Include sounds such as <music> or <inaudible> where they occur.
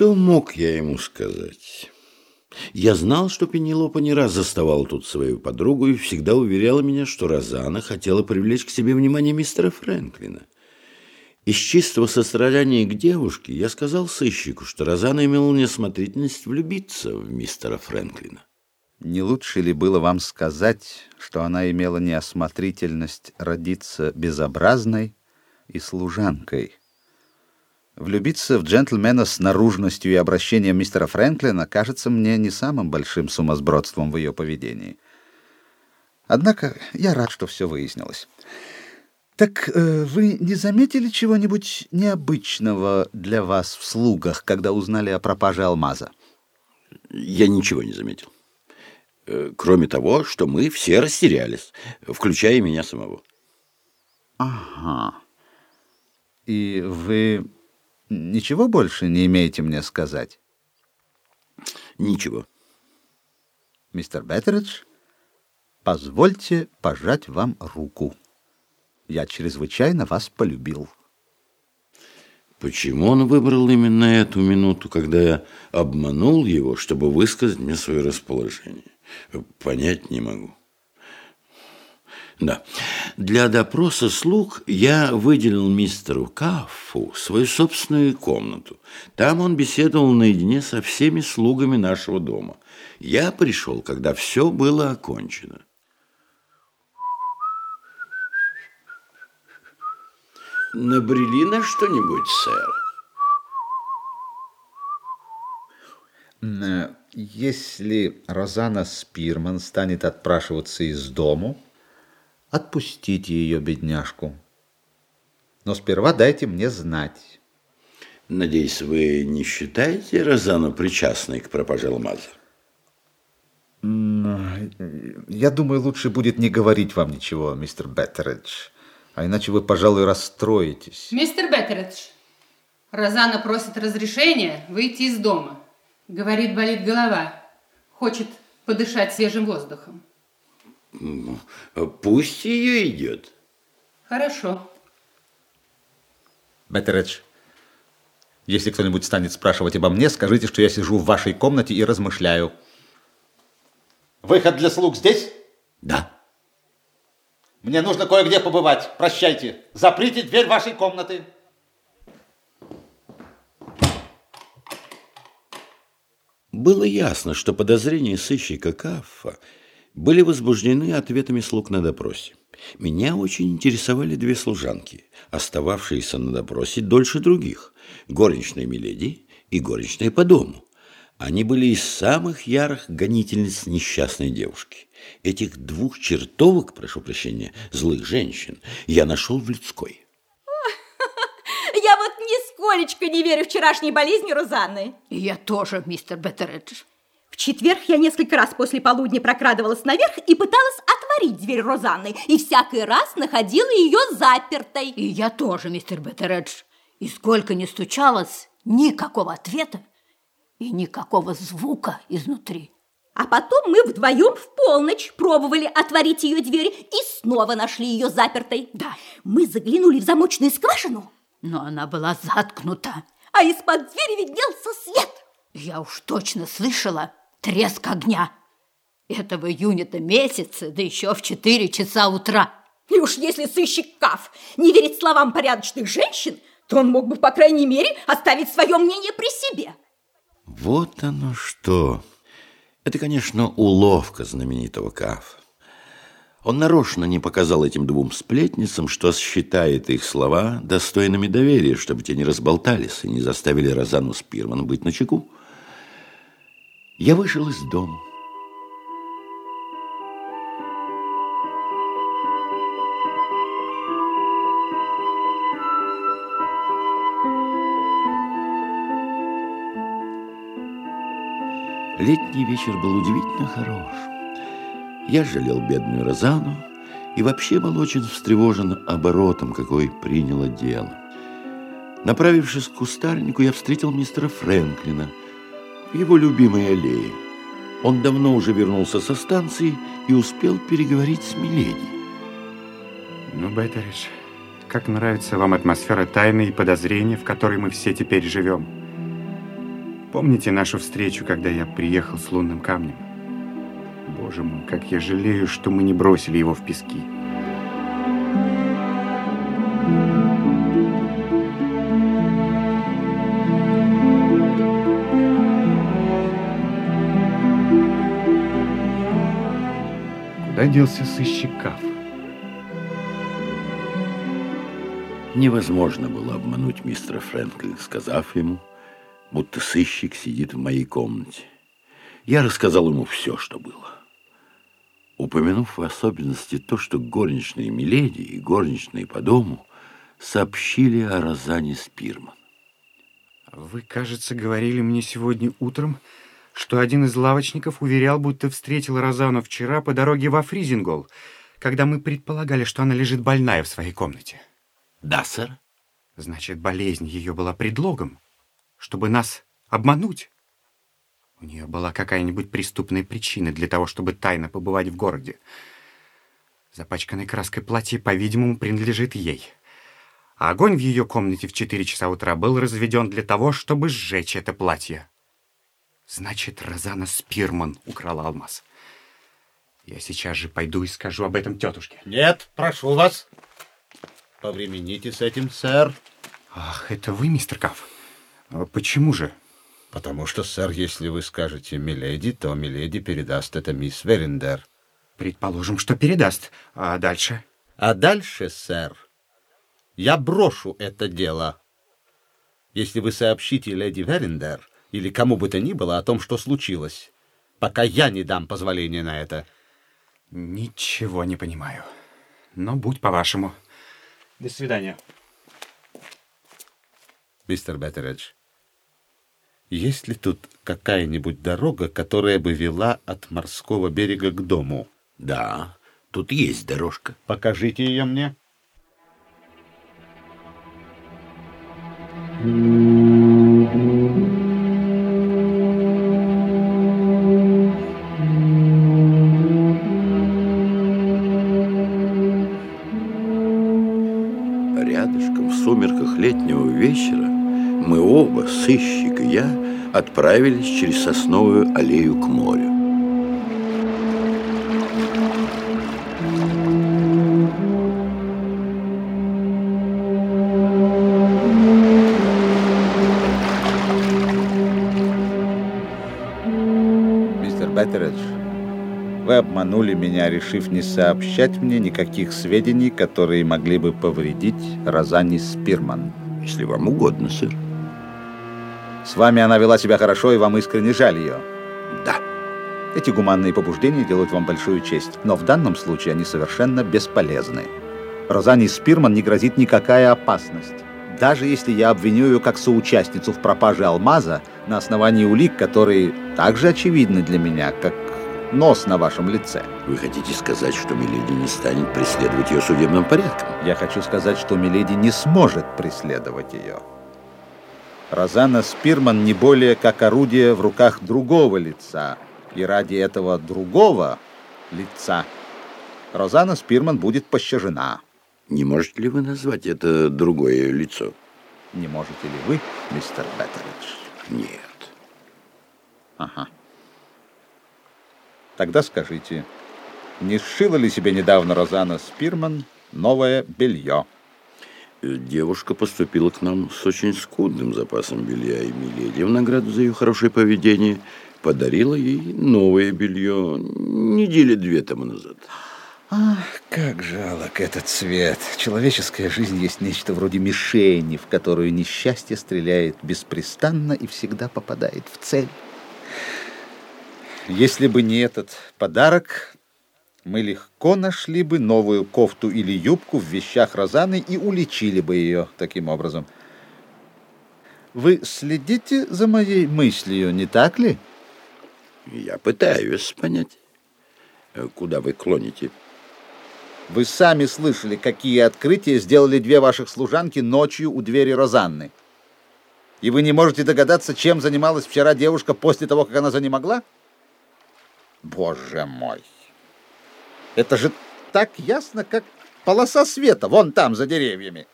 Что мог я ему сказать? Я знал, что Пенелопа не раз заставала тут свою подругу и всегда уверяла меня, что Розана хотела привлечь к себе внимание мистера Фрэнклина. Из чистого сострадания к девушке я сказал сыщику, что Розана имела неосмотрительность влюбиться в мистера Фрэнклина. Не лучше ли было вам сказать, что она имела неосмотрительность родиться безобразной и служанкой? Влюбиться в джентльмена с наружностью и обращением мистера Фрэнклина кажется мне не самым большим сумасбродством в ее поведении. Однако я рад, что все выяснилось. Так э, вы не заметили чего-нибудь необычного для вас в слугах, когда узнали о пропаже алмаза? Я ничего не заметил. Э, кроме того, что мы все растерялись, включая меня самого. Ага. И вы ничего больше не имеете мне сказать? Ничего. Мистер Беттеридж, позвольте пожать вам руку. Я чрезвычайно вас полюбил. Почему он выбрал именно эту минуту, когда я обманул его, чтобы высказать мне свое расположение? Понять не могу. Да. Для допроса слуг я выделил мистеру Каффу свою собственную комнату. Там он беседовал наедине со всеми слугами нашего дома. Я пришел, когда все было окончено. Набрели на что-нибудь, сэр? Э, если Розана Спирман станет отпрашиваться из дому, отпустите ее, бедняжку. Но сперва дайте мне знать. Надеюсь, вы не считаете Розану причастной к пропаже алмаза? Я думаю, лучше будет не говорить вам ничего, мистер Беттеридж а иначе вы, пожалуй, расстроитесь. Мистер Беттеридж, Розана просит разрешения выйти из дома. Говорит, болит голова. Хочет подышать свежим воздухом. Пусть ее идет. Хорошо. Беттеридж, если кто-нибудь станет спрашивать обо мне, скажите, что я сижу в вашей комнате и размышляю. Выход для слуг здесь? Да. Мне нужно кое-где побывать. Прощайте. Заприте дверь вашей комнаты. Было ясно, что подозрения сыщика Каффа были возбуждены ответами слуг на допросе. Меня очень интересовали две служанки, остававшиеся на допросе дольше других, горничная Миледи и горничная по дому. Они были из самых ярых гонительниц несчастной девушки. Этих двух чертовок, прошу прощения, злых женщин, я нашел в людской. <laughs> Я вот нисколечко не верю вчерашней болезни Розанны. Я тоже, мистер Беттередж. Четверг я несколько раз после полудня прокрадывалась наверх и пыталась отворить дверь Розанны, и всякий раз находила ее запертой. И я тоже, мистер Беттередж. И сколько не стучалась, никакого ответа и никакого звука изнутри. А потом мы вдвоем в полночь пробовали отворить ее дверь и снова нашли ее запертой. Да. Мы заглянули в замочную скважину. Но она была заткнута. А из-под двери виднелся свет. Я уж точно слышала треск огня. Это в июне-то месяце, да еще в четыре часа утра. И уж если сыщик Каф не верит словам порядочных женщин, то он мог бы, по крайней мере, оставить свое мнение при себе. Вот оно что. Это, конечно, уловка знаменитого Кафа. Он нарочно не показал этим двум сплетницам, что считает их слова достойными доверия, чтобы те не разболтались и не заставили Розану Спирман быть начеку. Я вышел из дома. Летний вечер был удивительно хорош. Я жалел бедную Розану и вообще был очень встревожен оборотом, какой приняло дело. Направившись к кустарнику, я встретил мистера Фрэнклина в его любимой аллее. Он давно уже вернулся со станции и успел переговорить с Миледи. Ну, Беттеридж, как нравится вам атмосфера тайны и подозрения, в которой мы все теперь живем? Помните нашу встречу, когда я приехал с лунным камнем? Боже мой, как я жалею, что мы не бросили его в пески. Куда делся сыщик Каф? Невозможно было обмануть мистера Фрэнкли, сказав ему, будто сыщик сидит в моей комнате. Я рассказал ему все, что было. Упомянув в особенности то, что горничные Миледи и горничные по дому сообщили о Розане Спирман. Вы, кажется, говорили мне сегодня утром, что один из лавочников уверял, будто встретил Розану вчера по дороге во Фризингол, когда мы предполагали, что она лежит больная в своей комнате. Да, сэр. Значит, болезнь ее была предлогом, чтобы нас обмануть. У нее была какая-нибудь преступная причина для того, чтобы тайно побывать в городе. Запачканное краской платье, по-видимому, принадлежит ей. А огонь в ее комнате в 4 часа утра был разведен для того, чтобы сжечь это платье. Значит, Розана Спирман украла алмаз. Я сейчас же пойду и скажу об этом тетушке. Нет, прошу вас. Повремените с этим, сэр. Ах, это вы, мистер Каф? А почему же? Потому что, сэр, если вы скажете «миледи», то «миледи» передаст это мисс Верендер. Предположим, что передаст. А дальше? А дальше, сэр, я брошу это дело. Если вы сообщите леди Верендер или кому бы то ни было о том, что случилось, пока я не дам позволения на это. Ничего не понимаю. Но будь по-вашему. До свидания. Мистер Беттередж, есть ли тут какая-нибудь дорога, которая бы вела от морского берега к дому? Да, тут есть дорожка. Покажите ее мне. Рядышком вечера мы оба, сыщик и я, отправились через сосновую аллею к морю. Мистер Беттередж, вы обманули меня, решив не сообщать мне никаких сведений, которые могли бы повредить Розанне Спирман. Если вам угодно, сэр. С вами она вела себя хорошо, и вам искренне жаль ее. Да. Эти гуманные побуждения делают вам большую честь, но в данном случае они совершенно бесполезны. Розанне Спирман не грозит никакая опасность. Даже если я обвиню ее как соучастницу в пропаже алмаза на основании улик, которые так же очевидны для меня, как нос на вашем лице. Вы хотите сказать, что Миледи не станет преследовать ее судебным порядком? Я хочу сказать, что Миледи не сможет преследовать ее. Розанна Спирман не более как орудие в руках другого лица. И ради этого другого лица Розанна Спирман будет пощажена. Не можете ли вы назвать это другое лицо? Не можете ли вы, мистер Беттеридж? Нет. Ага. Тогда скажите, не сшила ли себе недавно Розанна Спирман новое белье? Э, Девушка поступила к нам с очень скудным запасом белья, и Миледи в награду за ее хорошее поведение подарила ей новое белье недели две тому назад. Ах, как жалок этот цвет. Человеческая жизнь есть нечто вроде мишени, в которую несчастье стреляет беспрестанно и всегда попадает в цель. Если бы не этот подарок, мы легко нашли бы новую кофту или юбку в вещах Розаны и уличили бы ее таким образом. Вы следите за моей мыслью, не так ли? Я пытаюсь понять, куда вы клоните. Вы сами слышали, какие открытия сделали две ваших служанки ночью у двери Розанны. И вы не можете догадаться, чем занималась вчера девушка после того, как она занемогла? Боже мой! Это же так ясно, как полоса света вон там, за деревьями.